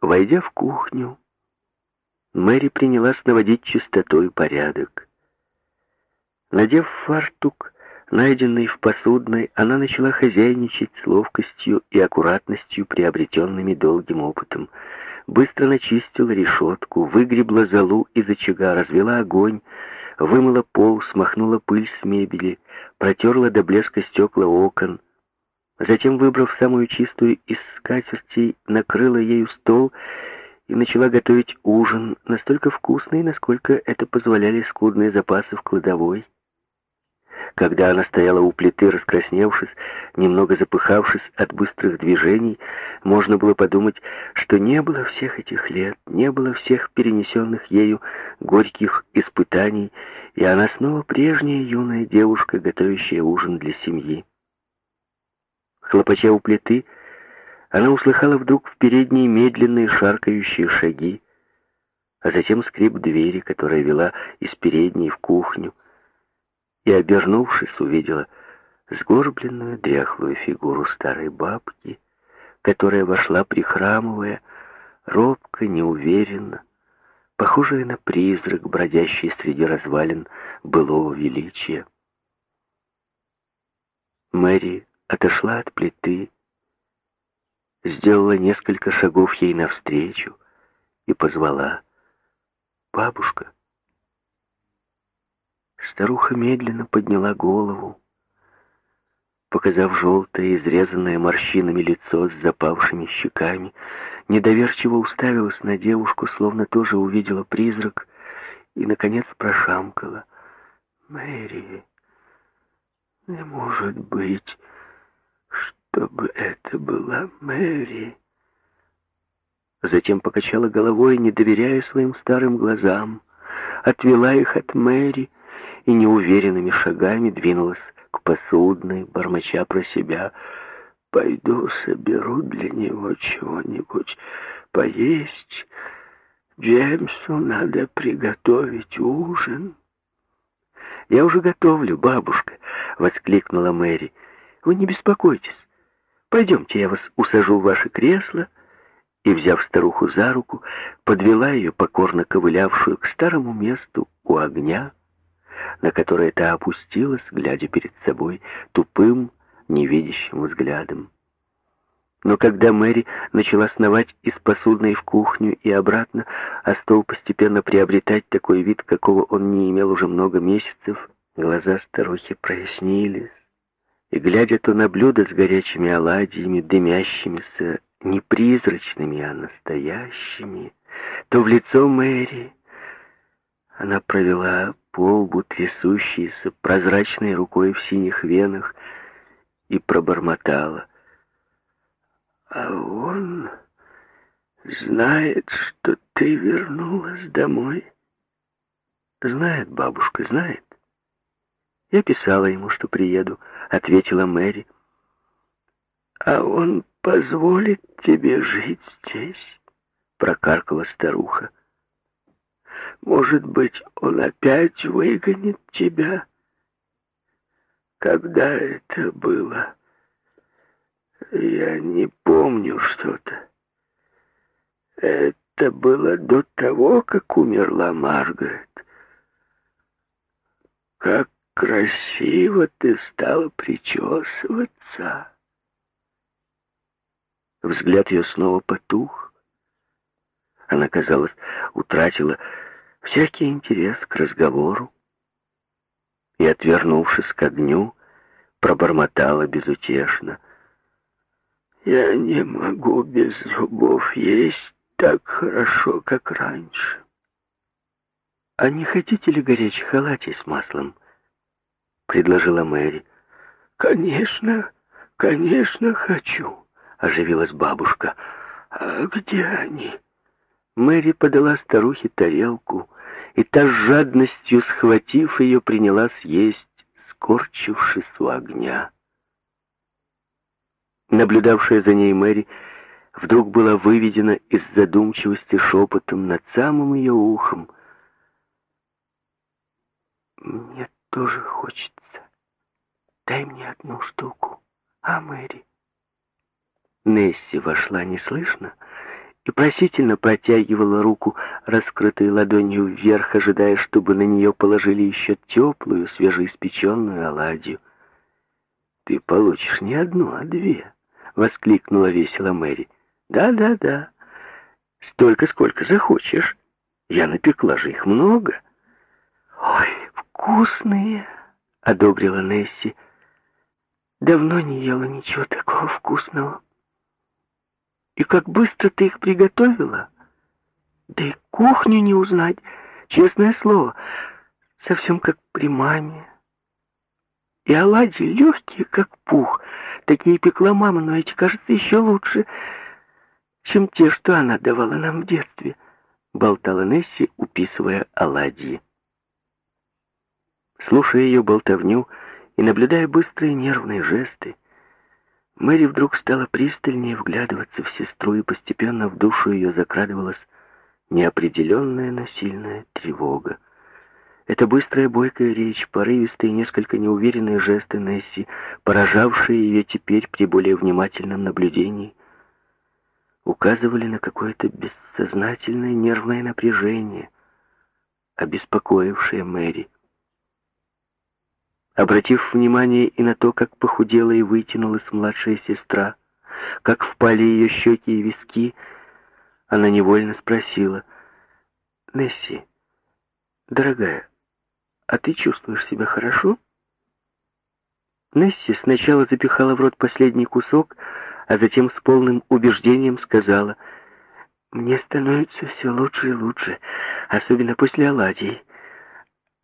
Войдя в кухню, Мэри принялась наводить чистоту и порядок. Надев фартук, найденный в посудной, она начала хозяйничать с ловкостью и аккуратностью, приобретенными долгим опытом. Быстро начистила решетку, выгребла золу из очага, развела огонь, вымыла пол, смахнула пыль с мебели, протерла до блеска стекла окон. Затем, выбрав самую чистую из скатертей, накрыла ею стол и начала готовить ужин, настолько вкусный, насколько это позволяли скудные запасы в кладовой. Когда она стояла у плиты, раскрасневшись, немного запыхавшись от быстрых движений, можно было подумать, что не было всех этих лет, не было всех перенесенных ею горьких испытаний, и она снова прежняя юная девушка, готовящая ужин для семьи. Хлопача у плиты, она услыхала вдруг в передней медленные шаркающие шаги, а затем скрип двери, которая вела из передней в кухню, и, обернувшись, увидела сгорбленную дряхлую фигуру старой бабки, которая вошла, прихрамывая, робко, неуверенно, похожая на призрак, бродящий среди развалин былого величия. Мэри отошла от плиты, сделала несколько шагов ей навстречу и позвала «Бабушка». Старуха медленно подняла голову, показав желтое, изрезанное морщинами лицо с запавшими щеками, недоверчиво уставилась на девушку, словно тоже увидела призрак, и, наконец, прошамкала. «Мэри, не может быть...» чтобы это была Мэри. Затем покачала головой, не доверяя своим старым глазам, отвела их от Мэри и неуверенными шагами двинулась к посудной, бормоча про себя. «Пойду соберу для него чего-нибудь поесть. Джеймсу надо приготовить ужин». «Я уже готовлю, бабушка!» — воскликнула Мэри. «Вы не беспокойтесь. Пойдемте, я вас усажу в ваше кресло». И, взяв старуху за руку, подвела ее, покорно ковылявшую, к старому месту у огня, на которое та опустилась, глядя перед собой тупым, невидящим взглядом. Но когда Мэри начала сновать из посудной в кухню и обратно, а стол постепенно приобретать такой вид, какого он не имел уже много месяцев, глаза старухи прояснились и, глядя то на блюдо с горячими оладьями, дымящимися, не призрачными, а настоящими, то в лицо Мэри она провела по лбу трясущейся прозрачной рукой в синих венах и пробормотала. «А он знает, что ты вернулась домой?» «Знает, бабушка, знает. Я писала ему, что приеду», — ответила Мэри. «А он позволит тебе жить здесь?» — прокаркала старуха. «Может быть, он опять выгонит тебя?» «Когда это было?» «Я не помню что-то. Это было до того, как умерла Маргарет. Как красиво ты стала причесываться. Взгляд ее снова потух. Она, казалось, утратила всякий интерес к разговору и, отвернувшись к огню, пробормотала безутешно. «Я не могу без зубов есть так хорошо, как раньше». «А не хотите ли горячих оладий с маслом?» Предложила Мэри. «Конечно, конечно хочу», — оживилась бабушка. «А где они?» Мэри подала старухе тарелку, и та с жадностью, схватив ее, принялась есть, скорчившись у огня. Наблюдавшая за ней Мэри вдруг была выведена из задумчивости шепотом над самым ее ухом. «Мне тоже хочется. Дай мне одну штуку, а, Мэри?» Несси вошла неслышно и просительно протягивала руку, раскрытой ладонью вверх, ожидая, чтобы на нее положили еще теплую, свежеиспеченную оладью. «Ты получишь не одну, а две», — воскликнула весело Мэри. «Да-да-да, столько, сколько захочешь. Я напекла же их много». «Ой, вкусные!» — одобрила Несси. «Давно не ела ничего такого вкусного». И как быстро ты их приготовила. Да и кухню не узнать, честное слово, совсем как при маме. И оладьи легкие, как пух. Такие пекла мама, но эти, кажется, еще лучше, чем те, что она давала нам в детстве, болтала Несси, уписывая оладьи. Слушая ее болтовню и наблюдая быстрые нервные жесты, Мэри вдруг стала пристальнее вглядываться в сестру, и постепенно в душу ее закрадывалась неопределенная, но сильная тревога. Эта быстрая, бойкая речь, порывистые, несколько неуверенные жесты Несси, поражавшие ее теперь при более внимательном наблюдении, указывали на какое-то бессознательное нервное напряжение, обеспокоившее Мэри. Обратив внимание и на то, как похудела и вытянулась младшая сестра, как впали ее щеки и виски, она невольно спросила, «Несси, дорогая, а ты чувствуешь себя хорошо?» Несси сначала запихала в рот последний кусок, а затем с полным убеждением сказала, «Мне становится все лучше и лучше, особенно после оладий.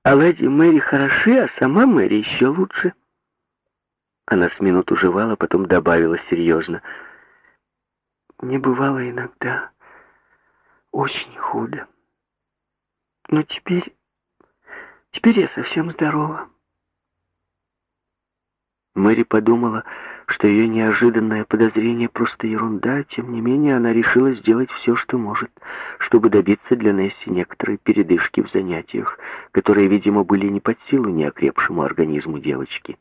А леди Мэри хороши, а сама Мэри еще лучше. Она с минуту жевала, потом добавила серьезно. Мне бывало иногда очень худо. Но теперь... Теперь я совсем здорова. Мэри подумала, что ее неожиданное подозрение просто ерунда, тем не менее она решила сделать все, что может, чтобы добиться для Несси некоторой передышки в занятиях, которые, видимо, были не под силу неокрепшему организму девочки.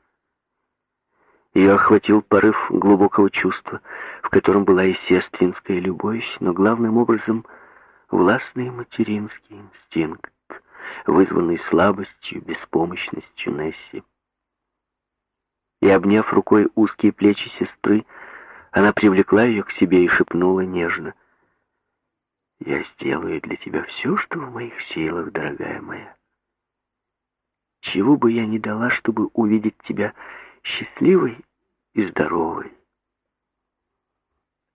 Ее охватил порыв глубокого чувства, в котором была и сестринская любовь, но главным образом властный материнский инстинкт, вызванный слабостью, беспомощностью Несси и, обняв рукой узкие плечи сестры, она привлекла ее к себе и шепнула нежно. «Я сделаю для тебя все, что в моих силах, дорогая моя. Чего бы я ни дала, чтобы увидеть тебя счастливой и здоровой».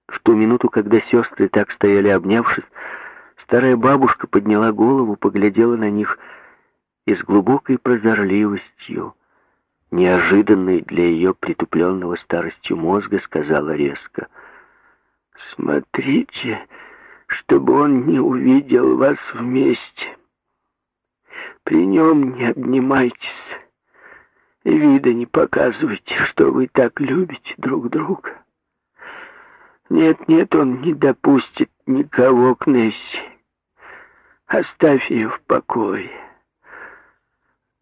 В ту минуту, когда сестры так стояли обнявшись, старая бабушка подняла голову, поглядела на них и с глубокой прозорливостью неожиданной для ее притупленного старостью мозга, сказала резко. «Смотрите, чтобы он не увидел вас вместе. При нем не обнимайтесь, и вида не показывайте, что вы так любите друг друга. Нет, нет, он не допустит никого к Нессе. Оставь ее в покое».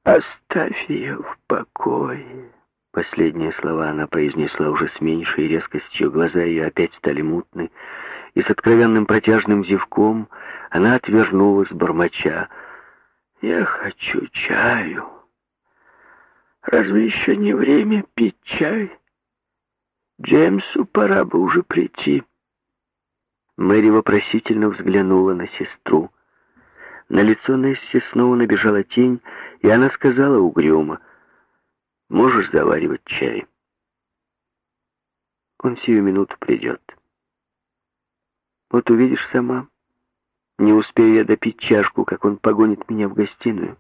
«Оставь ее в покое». Последние слова она произнесла уже с меньшей резкостью, глаза ее опять стали мутны, и с откровенным протяжным зевком она отвернулась, бормоча. «Я хочу чаю. Разве еще не время пить чай? Джеймсу пора бы уже прийти». Мэри вопросительно взглянула на сестру. На лицо Несси снова набежала тень, и она сказала угрюмо, «Можешь заваривать чай?» Он сию минуту придет. Вот увидишь сама. Не успею я допить чашку, как он погонит меня в гостиную.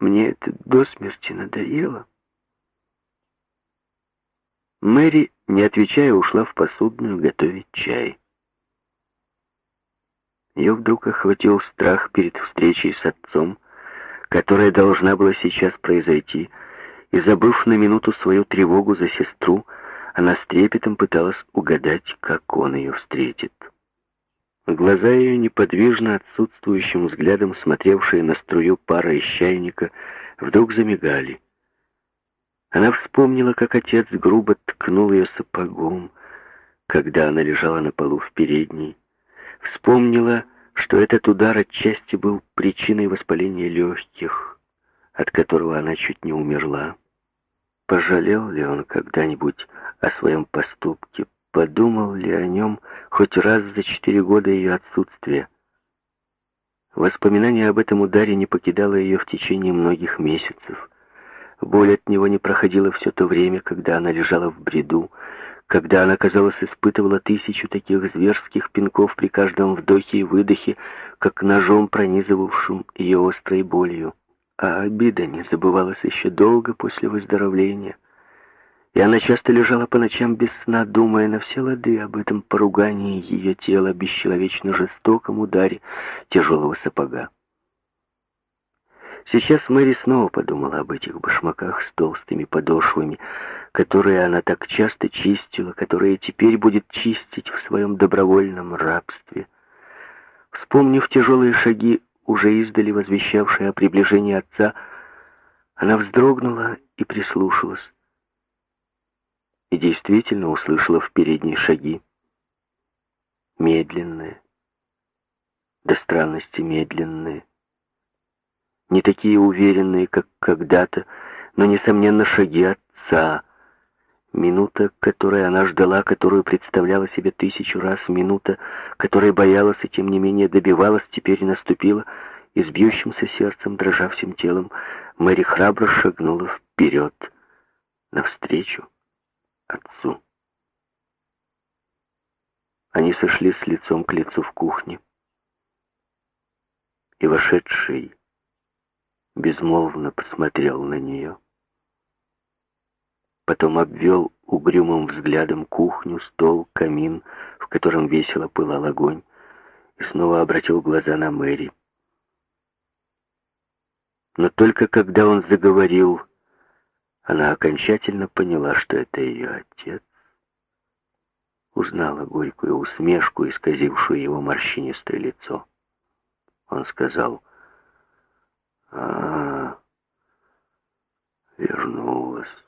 Мне это до смерти надоело. Мэри, не отвечая, ушла в посудную готовить чай. Ее вдруг охватил страх перед встречей с отцом, которая должна была сейчас произойти, и, забыв на минуту свою тревогу за сестру, она с трепетом пыталась угадать, как он ее встретит. Глаза ее, неподвижно отсутствующим взглядом, смотревшие на струю пара из чайника, вдруг замигали. Она вспомнила, как отец грубо ткнул ее сапогом, когда она лежала на полу в передней, вспомнила, что этот удар отчасти был причиной воспаления легких, от которого она чуть не умерла. Пожалел ли он когда-нибудь о своем поступке, подумал ли о нем хоть раз за четыре года ее отсутствия. Воспоминание об этом ударе не покидало ее в течение многих месяцев. Боль от него не проходила все то время, когда она лежала в бреду, когда она, казалось, испытывала тысячу таких зверских пинков при каждом вдохе и выдохе, как ножом пронизывавшим ее острой болью. А обида не забывалась еще долго после выздоровления — и она часто лежала по ночам без сна, думая на все лады об этом поругании ее тела, бесчеловечно жестоком ударе тяжелого сапога. Сейчас Мэри снова подумала об этих башмаках с толстыми подошвами, которые она так часто чистила, которые теперь будет чистить в своем добровольном рабстве. Вспомнив тяжелые шаги, уже издали возвещавшие о приближении отца, она вздрогнула и прислушалась и действительно услышала в передней шаги. Медленные, до странности медленные. Не такие уверенные, как когда-то, но, несомненно, шаги отца. Минута, которой она ждала, которую представляла себе тысячу раз, минута, которой боялась и, тем не менее, добивалась, теперь наступила, и с бьющимся сердцем, дрожа всем телом, Мэри храбро шагнула вперед, навстречу отцу. Они сошли с лицом к лицу в кухне. И вошедший безмолвно посмотрел на нее. Потом обвел угрюмым взглядом кухню, стол, камин, в котором весело пылал огонь, и снова обратил глаза на Мэри. Но только когда он заговорил, она окончательно поняла, что это ее отец. Узнала горькую усмешку, исказившую его морщинистое лицо. Он сказал, а, вернулась.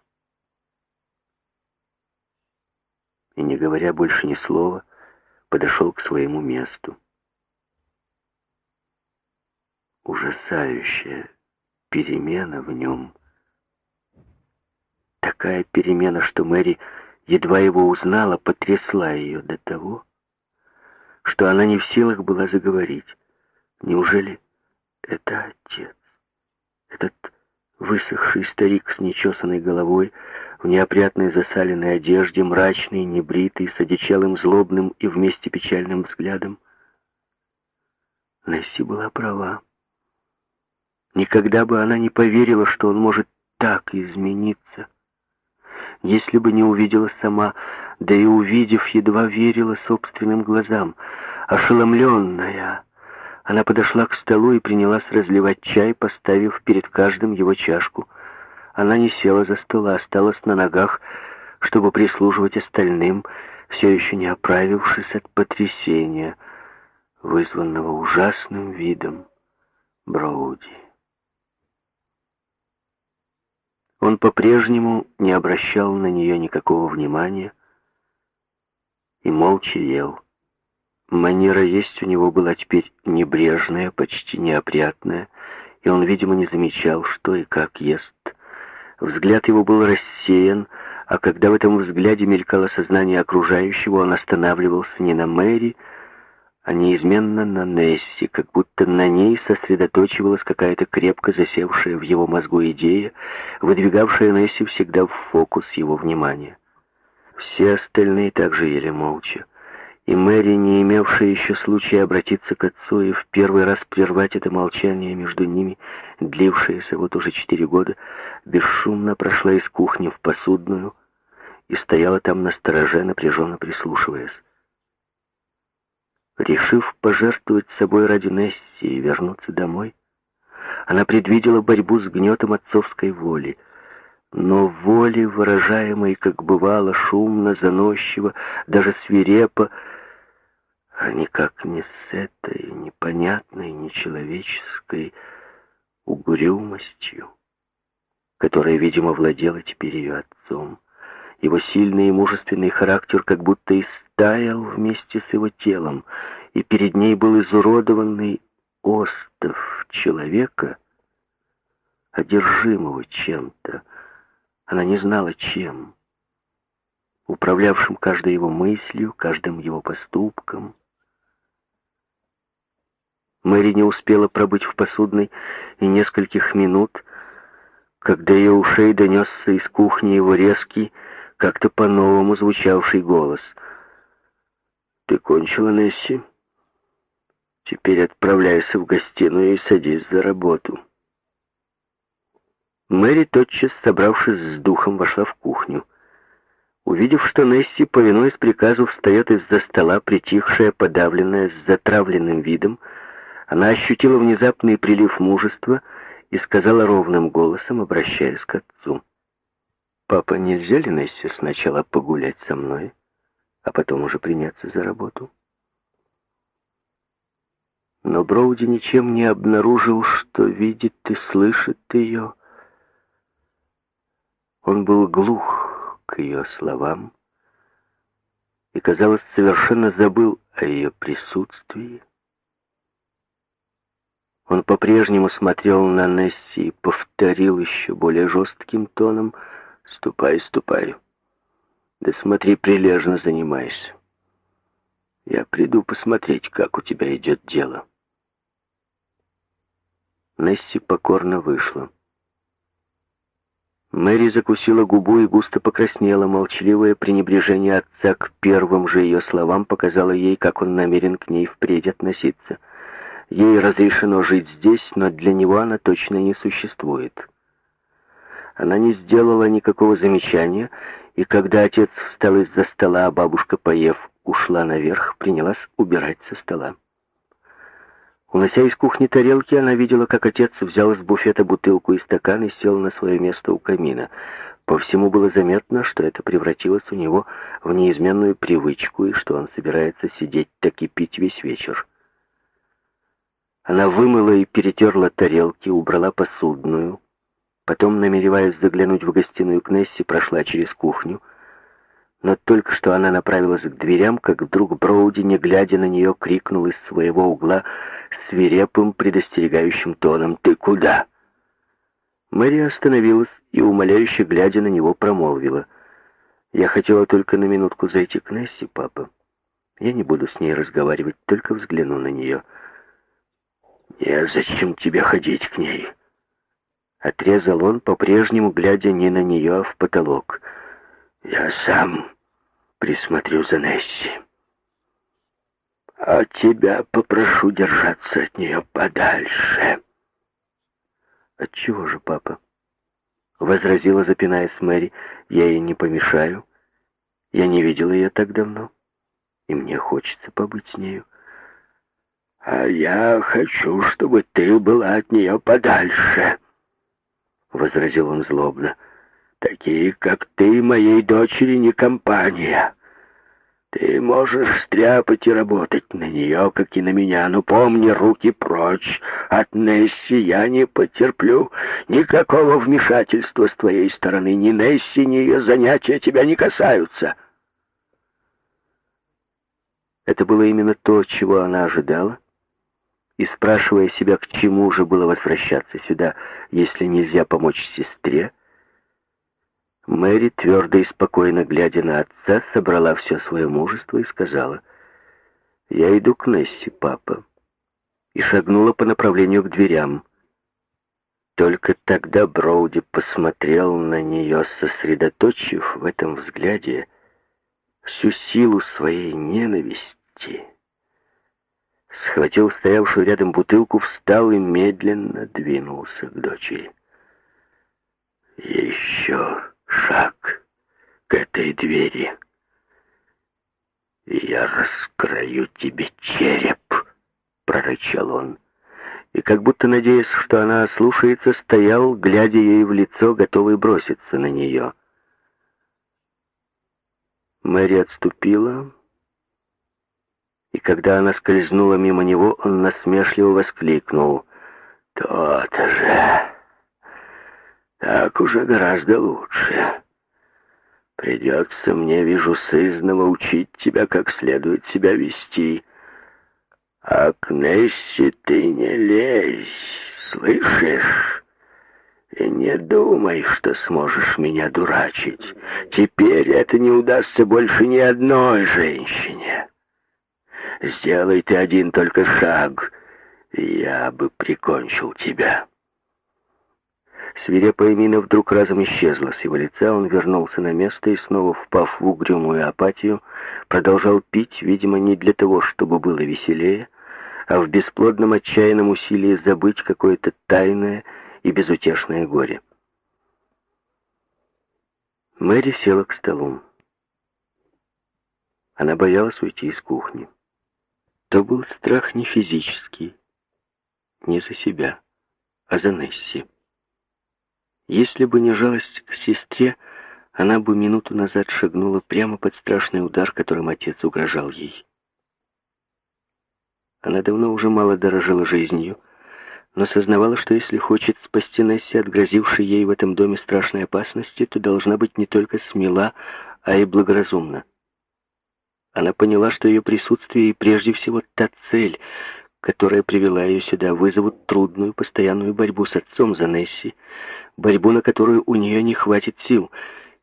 И, не говоря больше ни слова, подошел к своему месту. Ужасающая перемена в нем — Такая перемена, что Мэри едва его узнала, потрясла ее до того, что она не в силах была заговорить. Неужели это отец? Этот высохший старик с нечесанной головой, в неопрятной засаленной одежде, мрачный, небритый, с одичалым злобным и вместе печальным взглядом. Несси была права. Никогда бы она не поверила, что он может так измениться если бы не увидела сама, да и увидев, едва верила собственным глазам. Ошеломленная, она подошла к столу и принялась разливать чай, поставив перед каждым его чашку. Она не села за стол, а осталась на ногах, чтобы прислуживать остальным, все еще не оправившись от потрясения, вызванного ужасным видом Броуди. Он по-прежнему не обращал на нее никакого внимания и молча ел. Манера есть у него была теперь небрежная, почти неопрятная, и он, видимо, не замечал, что и как ест. Взгляд его был рассеян, а когда в этом взгляде мелькало сознание окружающего, он останавливался не на Мэри, а неизменно на Несси, как будто на ней сосредоточивалась какая-то крепко засевшая в его мозгу идея, выдвигавшая Несси всегда в фокус его внимания. Все остальные также ели молча, и Мэри, не имевшая еще случая обратиться к отцу и в первый раз прервать это молчание между ними, длившееся вот уже четыре года, бесшумно прошла из кухни в посудную и стояла там на стороже, напряженно прислушиваясь. Решив пожертвовать собой ради Несси и вернуться домой, она предвидела борьбу с гнетом отцовской воли. Но воли, выражаемой, как бывало, шумно, заносчиво, даже свирепо, а никак не с этой непонятной, нечеловеческой угрюмостью, которая, видимо, владела теперь ее отцом. Его сильный и мужественный характер как будто из таял вместе с его телом, и перед ней был изуродованный остов человека, одержимого чем-то. Она не знала, чем. Управлявшим каждой его мыслью, каждым его поступком. Мэри не успела пробыть в посудной и нескольких минут, когда ее ушей донесся из кухни его резкий, как-то по-новому звучавший голос. «Ты кончила, Несси? Теперь отправляйся в гостиную и садись за работу». Мэри, тотчас собравшись с духом, вошла в кухню. Увидев, что Несси, повинуясь приказу, встает из-за стола, притихшая, подавленная, с затравленным видом, она ощутила внезапный прилив мужества и сказала ровным голосом, обращаясь к отцу. «Папа, нельзя ли Несси сначала погулять со мной, а потом уже приняться за работу?» Но Броуди ничем не обнаружил, что видит и слышит ее. Он был глух к ее словам и, казалось, совершенно забыл о ее присутствии. Он по-прежнему смотрел на Несси и повторил еще более жестким тоном «Ступай, ступай. Да смотри, прилежно занимайся. Я приду посмотреть, как у тебя идет дело». Несси покорно вышла. Мэри закусила губу и густо покраснела. Молчаливое пренебрежение отца к первым же ее словам показало ей, как он намерен к ней впредь относиться — Ей разрешено жить здесь, но для него она точно не существует. Она не сделала никакого замечания, и когда отец встал из-за стола, а бабушка, поев, ушла наверх, принялась убирать со стола. Унося из кухни тарелки, она видела, как отец взял из буфета бутылку и стакан и сел на свое место у камина. По всему было заметно, что это превратилось у него в неизменную привычку, и что он собирается сидеть так и пить весь вечер. Она вымыла и перетерла тарелки, убрала посудную. Потом, намереваясь заглянуть в гостиную к Несси, прошла через кухню. Но только что она направилась к дверям, как вдруг Броуди, не глядя на нее, крикнул из своего угла свирепым, предостерегающим тоном «Ты куда?». Мэри остановилась и, умоляюще глядя на него, промолвила «Я хотела только на минутку зайти к Несси, папа. Я не буду с ней разговаривать, только взгляну на нее». «Незачем тебе ходить к ней», — отрезал он, по-прежнему глядя не на нее, а в потолок. «Я сам присмотрю за Несси. А тебя попрошу держаться от нее подальше». «Отчего же, папа?» — возразила, запинаясь Мэри. «Я ей не помешаю. Я не видела ее так давно, и мне хочется побыть с нею». «А я хочу, чтобы ты была от нее подальше», — возразил он злобно. «Такие, как ты, моей дочери, не компания. Ты можешь стряпать и работать на нее, как и на меня, но помни, руки прочь. От Несси я не потерплю никакого вмешательства с твоей стороны. Ни Несси, ни ее занятия тебя не касаются». Это было именно то, чего она ожидала, и спрашивая себя, к чему же было возвращаться сюда, если нельзя помочь сестре, Мэри, твердо и спокойно глядя на отца, собрала все свое мужество и сказала, «Я иду к Несси, папа», и шагнула по направлению к дверям. Только тогда Броуди посмотрел на нее, сосредоточив в этом взгляде всю силу своей ненависти схватил стоявшую рядом бутылку, встал и медленно двинулся к дочери. «Еще шаг к этой двери, и я раскрою тебе череп!» — прорычал он. И как будто надеясь, что она слушается, стоял, глядя ей в лицо, готовый броситься на нее. Мэри отступила, и когда она скользнула мимо него, он насмешливо воскликнул. «То-то же! Так уже гораздо лучше. Придется мне, вижу, сызново учить тебя, как следует себя вести. А к Нессе ты не лезь, слышишь? И не думай, что сможешь меня дурачить. Теперь это не удастся больше ни одной женщине. Сделай ты один только шаг, я бы прикончил тебя. Свирепая мина вдруг разом исчезла с его лица, он вернулся на место и, снова впав в угрюмую апатию, продолжал пить, видимо, не для того, чтобы было веселее, а в бесплодном отчаянном усилии забыть какое-то тайное и безутешное горе. Мэри села к столу. Она боялась уйти из кухни. То был страх не физический, не за себя, а за Несси. Если бы не жалость к сестре, она бы минуту назад шагнула прямо под страшный удар, которым отец угрожал ей. Она давно уже мало дорожила жизнью, но сознавала, что если хочет спасти Несси от грозившей ей в этом доме страшной опасности, то должна быть не только смела, а и благоразумна. Она поняла, что ее присутствие и прежде всего та цель, которая привела ее сюда, вызовут трудную постоянную борьбу с отцом за Несси, борьбу, на которую у нее не хватит сил,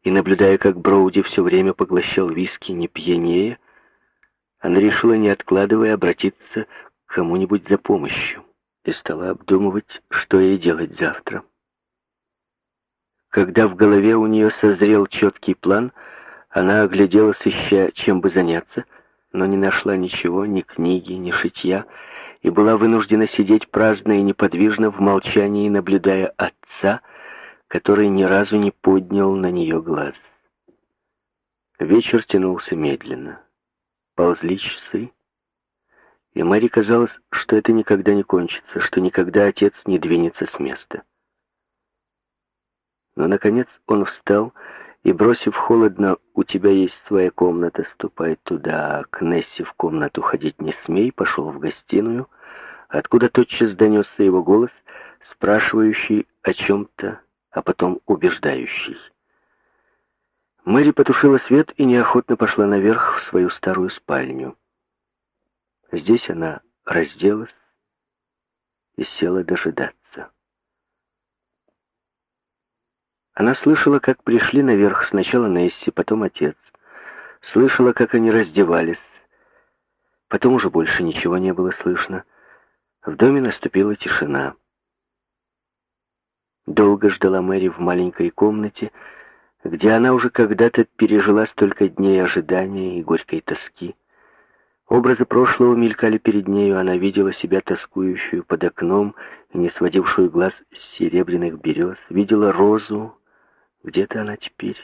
и, наблюдая, как Броуди все время поглощал виски, не пьянее, она решила, не откладывая, обратиться к кому-нибудь за помощью и стала обдумывать, что ей делать завтра. Когда в голове у нее созрел четкий план, она огляделась, ища, чем бы заняться, но не нашла ничего, ни книги, ни шитья, и была вынуждена сидеть праздно и неподвижно в молчании, наблюдая отца, который ни разу не поднял на нее глаз. Вечер тянулся медленно. Ползли часы, и Мэри казалось, что это никогда не кончится, что никогда отец не двинется с места. Но, наконец, он встал и, бросив холодно, «У тебя есть своя комната, ступай туда, к Несси в комнату ходить не смей», пошел в гостиную, откуда тотчас донесся его голос, спрашивающий о чем-то а потом убеждающий. Мэри потушила свет и неохотно пошла наверх в свою старую спальню. Здесь она разделась и села дожидаться. Она слышала, как пришли наверх сначала Несси, потом отец. Слышала, как они раздевались. Потом уже больше ничего не было слышно. В доме наступила тишина. Долго ждала Мэри в маленькой комнате, где она уже когда-то пережила столько дней ожидания и горькой тоски. Образы прошлого мелькали перед нею, она видела себя тоскующую под окном не сводившую глаз с серебряных берез, видела розу, где-то она теперь,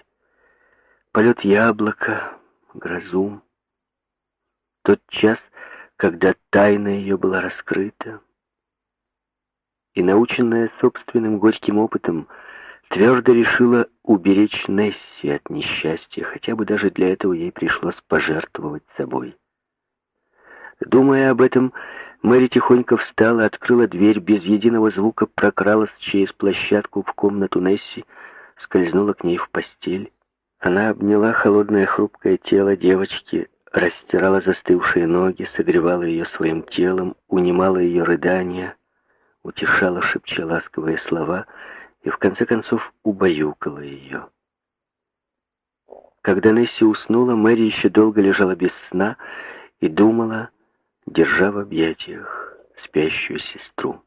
полет яблока, грозу. Тот час, когда тайна ее была раскрыта, и, наученная собственным горьким опытом, твердо решила уберечь Несси от несчастья, хотя бы даже для этого ей пришлось пожертвовать собой. Думая об этом, Мэри тихонько встала, открыла дверь, без единого звука прокралась через площадку в комнату Несси, скользнула к ней в постель. Она обняла холодное хрупкое тело девочки, растирала застывшие ноги, согревала ее своим телом, унимала ее рыдания — утешала, шепча ласковые слова, и в конце концов убаюкала ее. Когда Несси уснула, Мэри еще долго лежала без сна и думала, держа в объятиях спящую сестру.